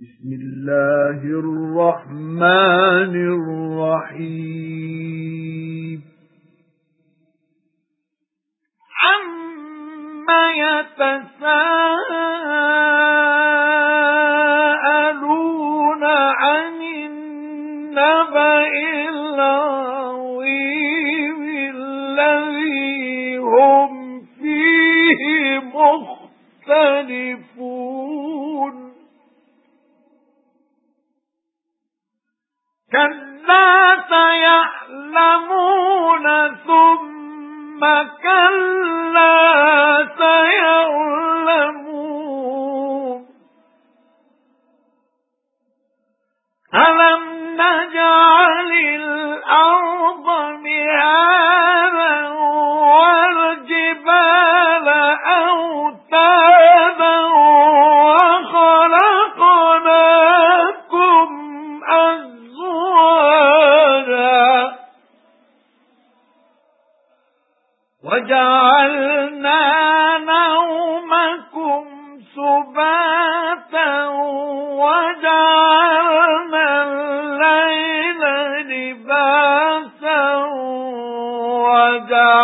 بسم الله الرحمن الرحيم. عما يتساءلون عن النبأ العظيم الذي هم فيه مختلفون. كَلَّا سَيَعْلَمُونَ ثُمَّ كَلَّا سَيَعْلَمُونَ أَلَمْ نَجْعَلِ وَجَعَلْنَا نَوْمَكُمْ سُبَاتًا وَجَعَلْنَا اللَّيْلَ لِبَاسًا وَجَعَلْنَا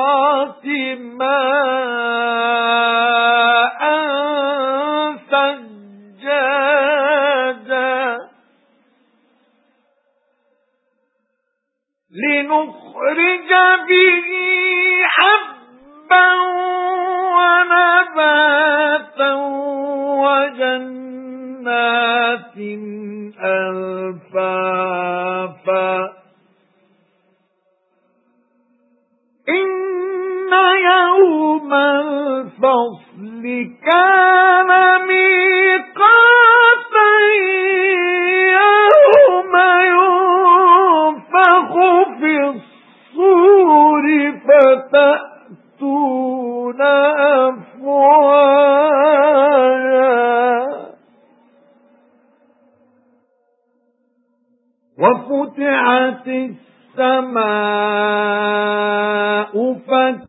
لِنُخْرِجَ بِهِ حَبًّا وَنَبَاتًا وَجَنَّاتٍ أَلْفَافًا. إِنَّ يَوْمَ الْفَصْلِ كَانَ مِيقَاتًا فَتَأْتُونَ أَفْوَاجًا. وَفُتِحَتِ السَّمَاءُ فَكَانَتْ